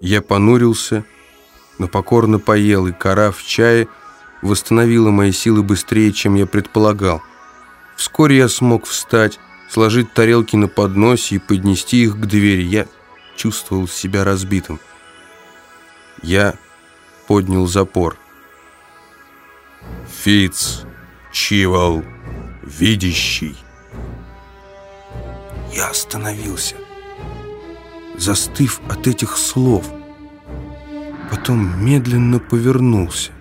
Я понурился, но покорно поел, и кора в чае восстановила мои силы быстрее, чем я предполагал. Вскоре я смог встать, сложить тарелки на подносе и поднести их к двери. Я чувствовал себя разбитым. Я поднял запор. Фиц, Чивал, видящий. Я остановился, застыв от этих слов. Потом медленно повернулся.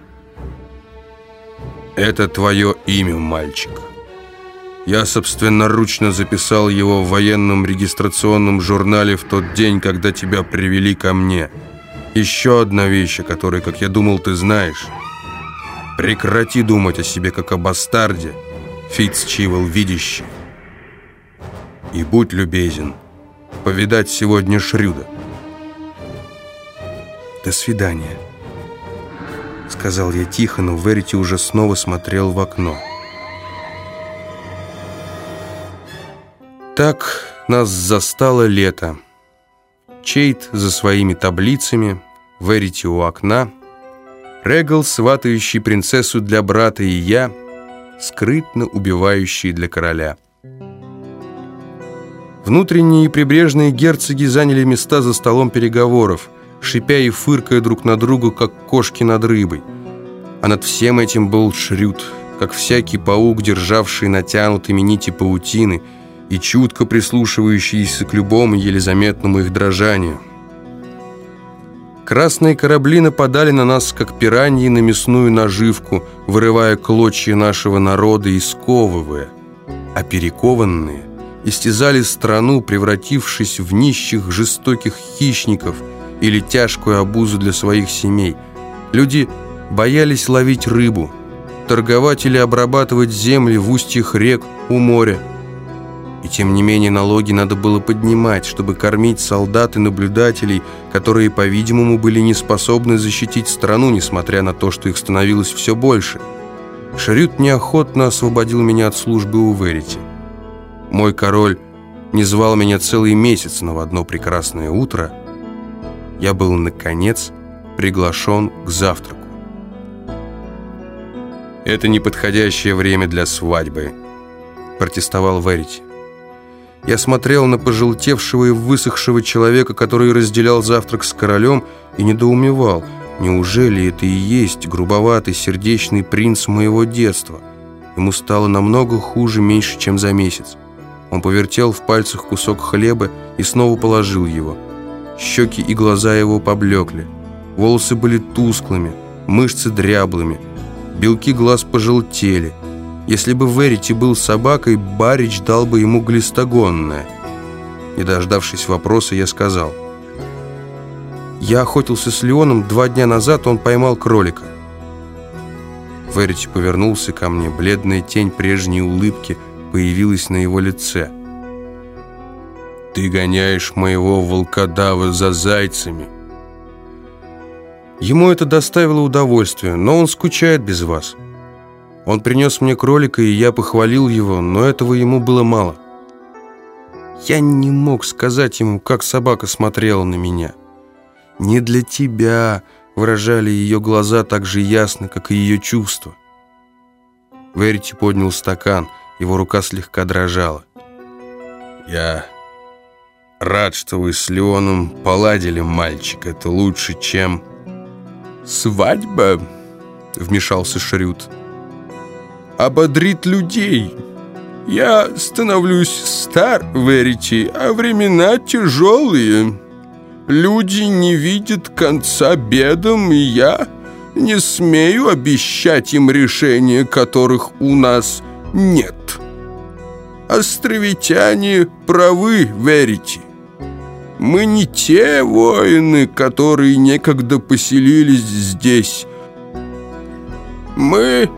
Это твое имя, мальчик. Я собственноручно записал его в военном регистрационном журнале в тот день, когда тебя привели ко мне. Еще одна вещь, о которой, как я думал, ты знаешь. Прекрати думать о себе, как о бастарде, Фитцчивел видящий. И будь любезен, повидать сегодня Шрюда. До свидания, сказал я тихо, но Верити уже снова смотрел в окно. Так нас застало лето. Чейт за своими таблицами, Верити у окна, Регал, сватающий принцессу для брата, и я, скрытно убивающий для короля. Внутренние и прибрежные герцоги заняли места за столом переговоров, шипя и фыркая друг на друга, как кошки над рыбой. А над всем этим был Шрюд, как всякий паук, державший натянутыми нити паутины и чутко прислушивающийся к любому еле заметному их дрожанию. Красные корабли нападали на нас, как пираньи на мясную наживку, вырывая клочья нашего народа и сковывая, а перекованные истязали страну, превратившись в нищих жестоких хищников или тяжкую обузу для своих семей. Люди боялись ловить рыбу, торговать или обрабатывать земли в устьях рек у моря. И тем не менее налоги надо было поднимать, чтобы кормить солдат и наблюдателей, которые, по-видимому, были не способны защитить страну, несмотря на то, что их становилось все больше. Шарют неохотно освободил меня от службы у Верити. Мой король не звал меня целый месяц, но в одно прекрасное утро я был, наконец, приглашен к завтраку. «Это неподходящее время для свадьбы», – протестовал Верити. Я смотрел на пожелтевшего и высохшего человека, который разделял завтрак с королем, и недоумевал, неужели это и есть грубоватый сердечный принц моего детства? Ему стало намного хуже меньше, чем за месяц. Он повертел в пальцах кусок хлеба и снова положил его. Щеки и глаза его поблекли. Волосы были тусклыми, мышцы дряблыми, белки глаз пожелтели. Если бы Верити был собакой, Барич дал бы ему глистогонное. Не дождавшись вопроса, я сказал. Я охотился с Леоном два дня назад, он поймал кролика. Верити повернулся ко мне, бледная тень прежней улыбки появилась на его лице. «Ты гоняешь моего волкодава за зайцами!» Ему это доставило удовольствие, но он скучает без вас. Он принес мне кролика, и я похвалил его, но этого ему было мало. Я не мог сказать ему, как собака смотрела на меня. «Не для тебя», — выражали ее глаза так же ясно, как и ее чувства. Верити поднял стакан, его рука слегка дрожала. «Я рад, что вы с Леоном поладили, мальчик. Это лучше, чем...» «Свадьба?» — вмешался Шрюд ободрит людей. Я становлюсь стар, верите, а времена тяжелые. Люди не видят конца бедам, и я не смею обещать им решения, которых у нас нет. Островитяне правы, верите. Мы не те воины, которые некогда поселились здесь. Мы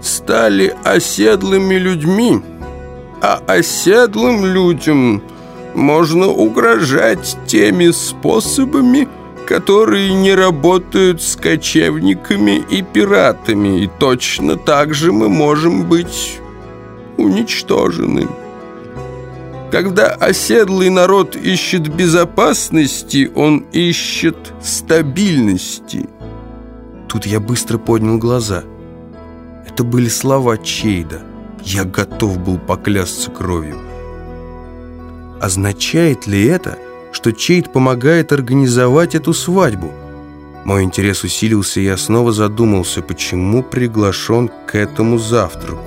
стали оседлыми людьми, а оседлым людям можно угрожать теми способами, которые не работают с кочевниками и пиратами, и точно так же мы можем быть уничтожены. Когда оседлый народ ищет безопасности, он ищет стабильности. Тут я быстро поднял глаза. Это были слова Чейда. Я готов был поклясться кровью. Означает ли это, что Чейд помогает организовать эту свадьбу? Мой интерес усилился, и я снова задумался, почему приглашен к этому завтраку.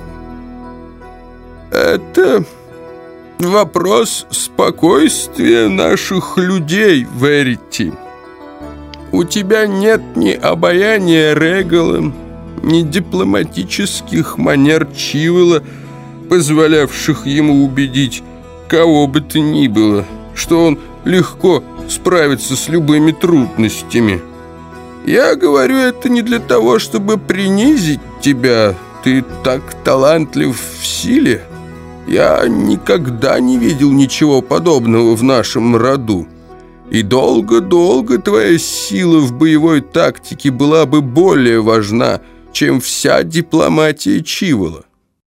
Это вопрос спокойствия наших людей, Верити. У тебя нет ни обаяния Регала, ни дипломатических манер Чивела, позволявших ему убедить кого бы то ни было, что он легко справится с любыми трудностями. Я говорю это не для того, чтобы принизить тебя. Ты так талантлив в силе. Я никогда не видел ничего подобного в нашем роду. И долго-долго твоя сила в боевой тактике была бы более важна, чем вся дипломатия Чивола.